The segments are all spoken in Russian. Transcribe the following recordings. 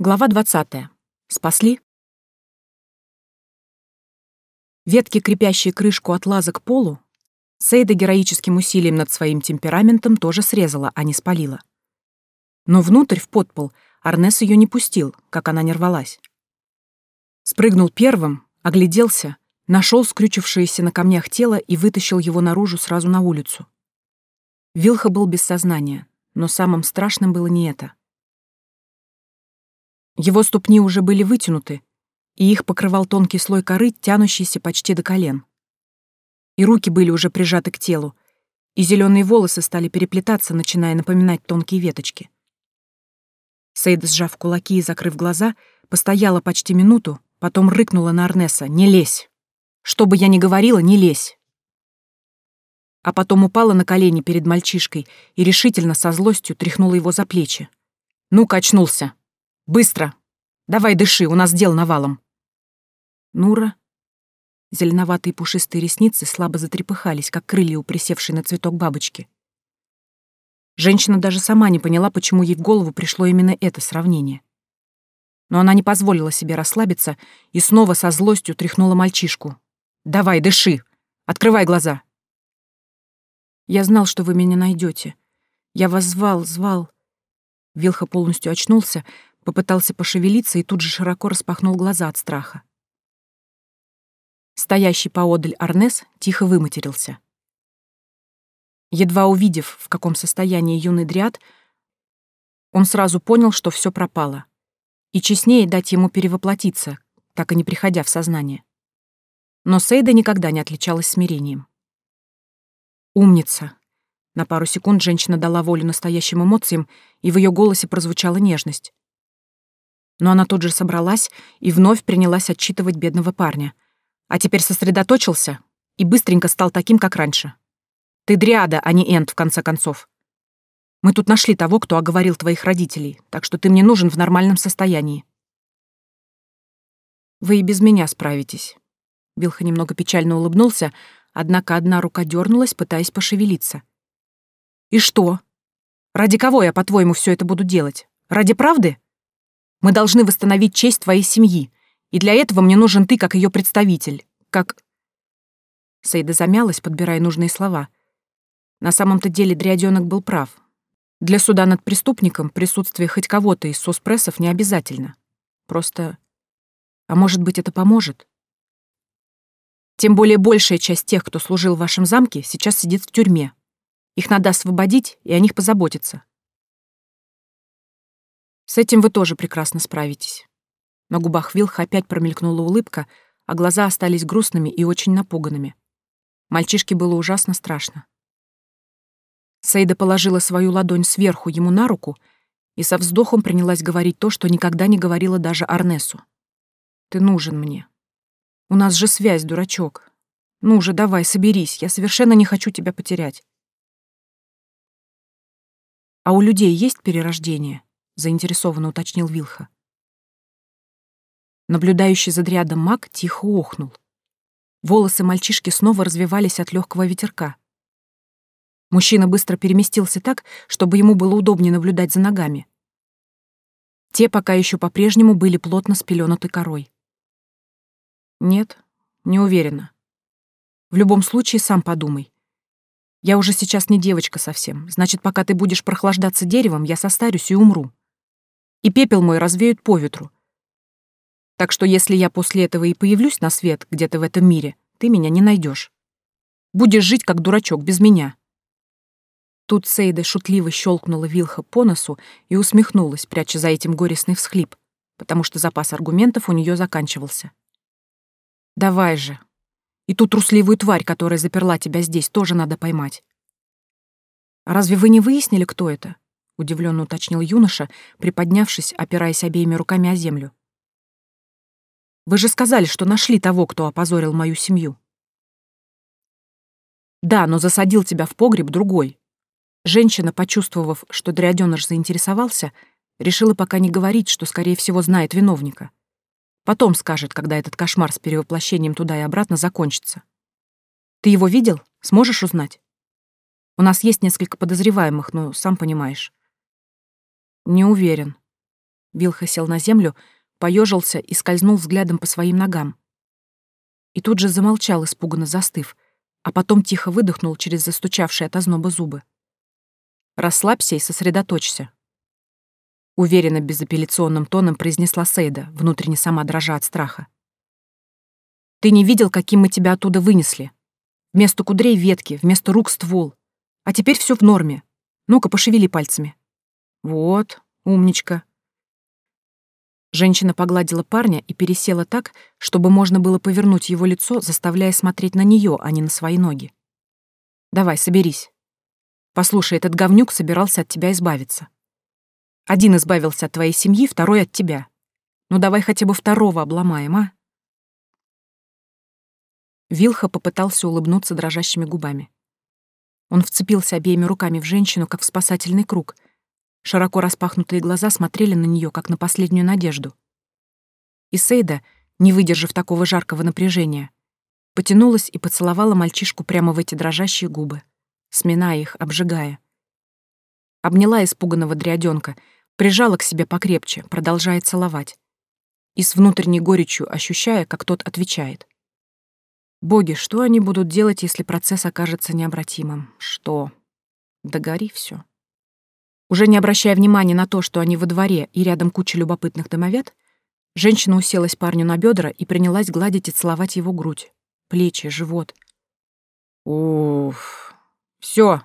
Глава 20. Спасли? Ветки, крепящие крышку от лаза к полу, Сейда героическим усилием над своим темпераментом тоже срезала, а не спалила. Но внутрь, в подпол, Арнес ее не пустил, как она не рвалась. Спрыгнул первым, огляделся, нашел скрючившееся на камнях тело и вытащил его наружу сразу на улицу. Вилха был без сознания, но самым страшным было не это — его ступни уже были вытянуты, и их покрывал тонкий слой коры, тянущийся почти до колен. И руки были уже прижаты к телу, и зеленые волосы стали переплетаться, начиная напоминать тонкие веточки. Сейда, сжав кулаки и закрыв глаза, постояла почти минуту, потом рыкнула на Арнеса «Не лезь! Что бы я ни говорила, не лезь!» А потом упала на колени перед мальчишкой и решительно со злостью тряхнула его за плечи. «Ну-ка, очнулся!» Быстро! Давай дыши, у нас дел навалом!» Нура... Зеленоватые пушистые ресницы слабо затрепыхались, как крылья у на цветок бабочки. Женщина даже сама не поняла, почему ей в голову пришло именно это сравнение. Но она не позволила себе расслабиться и снова со злостью тряхнула мальчишку. «Давай, дыши! Открывай глаза!» «Я знал, что вы меня найдете. Я вас звал, звал...» Вилха полностью очнулся, Попытался пошевелиться и тут же широко распахнул глаза от страха. Стоящий поодаль Арнес тихо выматерился. Едва увидев, в каком состоянии юный дриад, он сразу понял, что все пропало, и честнее дать ему перевоплотиться, так и не приходя в сознание. Но Сейда никогда не отличалась смирением. «Умница!» На пару секунд женщина дала волю настоящим эмоциям, и в ее голосе прозвучала нежность. Но она тут же собралась и вновь принялась отчитывать бедного парня. А теперь сосредоточился и быстренько стал таким, как раньше. Ты дриада, а не Энд, в конце концов. Мы тут нашли того, кто оговорил твоих родителей, так что ты мне нужен в нормальном состоянии. Вы и без меня справитесь. Билха немного печально улыбнулся, однако одна рука дернулась, пытаясь пошевелиться. И что? Ради кого я, по-твоему, все это буду делать? Ради правды? Мы должны восстановить честь твоей семьи, и для этого мне нужен ты как ее представитель, как...» Сейда замялась, подбирая нужные слова. На самом-то деле Дриадёнок был прав. Для суда над преступником присутствие хоть кого-то из соцпрессов не обязательно. Просто... А может быть, это поможет? Тем более большая часть тех, кто служил в вашем замке, сейчас сидит в тюрьме. Их надо освободить и о них позаботиться. С этим вы тоже прекрасно справитесь. На губах Вилха опять промелькнула улыбка, а глаза остались грустными и очень напуганными. Мальчишке было ужасно страшно. Сейда положила свою ладонь сверху ему на руку и со вздохом принялась говорить то, что никогда не говорила даже Арнесу. «Ты нужен мне. У нас же связь, дурачок. Ну же, давай, соберись, я совершенно не хочу тебя потерять». «А у людей есть перерождение?» Заинтересованно уточнил Вилха. Наблюдающий за дрядом маг тихо охнул. Волосы мальчишки снова развивались от легкого ветерка. Мужчина быстро переместился так, чтобы ему было удобнее наблюдать за ногами. Те пока еще по-прежнему были плотно спеленуты корой. Нет, не уверена. В любом случае, сам подумай. Я уже сейчас не девочка совсем, значит, пока ты будешь прохлаждаться деревом, я состарюсь и умру и пепел мой развеют по ветру. Так что если я после этого и появлюсь на свет где-то в этом мире, ты меня не найдешь. Будешь жить как дурачок без меня». Тут Сейда шутливо щелкнула Вилха по носу и усмехнулась, пряча за этим горестный всхлип, потому что запас аргументов у нее заканчивался. «Давай же. И ту трусливую тварь, которая заперла тебя здесь, тоже надо поймать. Разве вы не выяснили, кто это? — удивленно уточнил юноша, приподнявшись, опираясь обеими руками о землю. «Вы же сказали, что нашли того, кто опозорил мою семью». «Да, но засадил тебя в погреб другой». Женщина, почувствовав, что дрядёныш заинтересовался, решила пока не говорить, что, скорее всего, знает виновника. Потом скажет, когда этот кошмар с перевоплощением туда и обратно закончится. «Ты его видел? Сможешь узнать?» У нас есть несколько подозреваемых, но сам понимаешь. Не уверен. Вилха сел на землю, поежился и скользнул взглядом по своим ногам. И тут же замолчал, испуганно застыв, а потом тихо выдохнул через застучавшие от озноба зубы. «Расслабься и сосредоточься», — уверенно безапелляционным тоном произнесла Сейда, внутренне сама дрожа от страха. «Ты не видел, каким мы тебя оттуда вынесли? Вместо кудрей ветки, вместо рук ствол. А теперь все в норме. Ну-ка, пошевели пальцами». «Вот, умничка». Женщина погладила парня и пересела так, чтобы можно было повернуть его лицо, заставляя смотреть на нее, а не на свои ноги. «Давай, соберись. Послушай, этот говнюк собирался от тебя избавиться. Один избавился от твоей семьи, второй от тебя. Ну давай хотя бы второго обломаем, а?» Вилха попытался улыбнуться дрожащими губами. Он вцепился обеими руками в женщину, как в спасательный круг. Широко распахнутые глаза смотрели на нее, как на последнюю надежду. И Сейда, не выдержав такого жаркого напряжения, потянулась и поцеловала мальчишку прямо в эти дрожащие губы, сминая их, обжигая. Обняла испуганного дрядёнка — прижала к себе покрепче, продолжая целовать. И с внутренней горечью ощущая, как тот отвечает. Боги, что они будут делать, если процесс окажется необратимым? Что? Да гори всё. Уже не обращая внимания на то, что они во дворе и рядом куча любопытных домовят, женщина уселась парню на бедра и принялась гладить и целовать его грудь, плечи, живот. Уф. Все,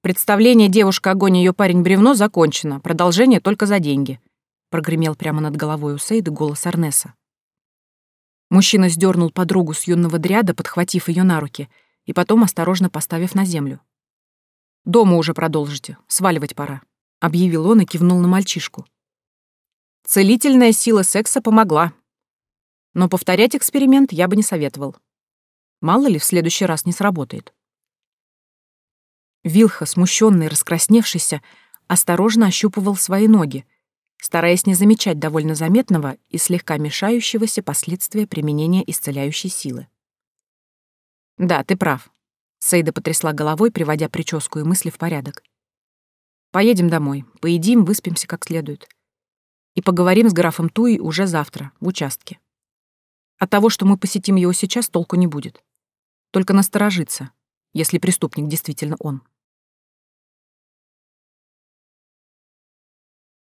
Представление «Девушка, огонь, ее парень, бревно» закончено. Продолжение только за деньги. Прогремел прямо над головой у Сейды голос Арнеса. Мужчина сдернул подругу с юного дряда, подхватив ее на руки, и потом осторожно поставив на землю. «Дома уже продолжите. Сваливать пора», — объявил он и кивнул на мальчишку. Целительная сила секса помогла. Но повторять эксперимент я бы не советовал. Мало ли, в следующий раз не сработает. Вилха, смущенный, раскрасневшийся, осторожно ощупывал свои ноги, стараясь не замечать довольно заметного и слегка мешающегося последствия применения исцеляющей силы. «Да, ты прав», — Сейда потрясла головой, приводя прическу и мысли в порядок. «Поедем домой, поедим, выспимся как следует. И поговорим с графом Туи уже завтра, в участке. От того, что мы посетим его сейчас, толку не будет. Только насторожиться, если преступник действительно он.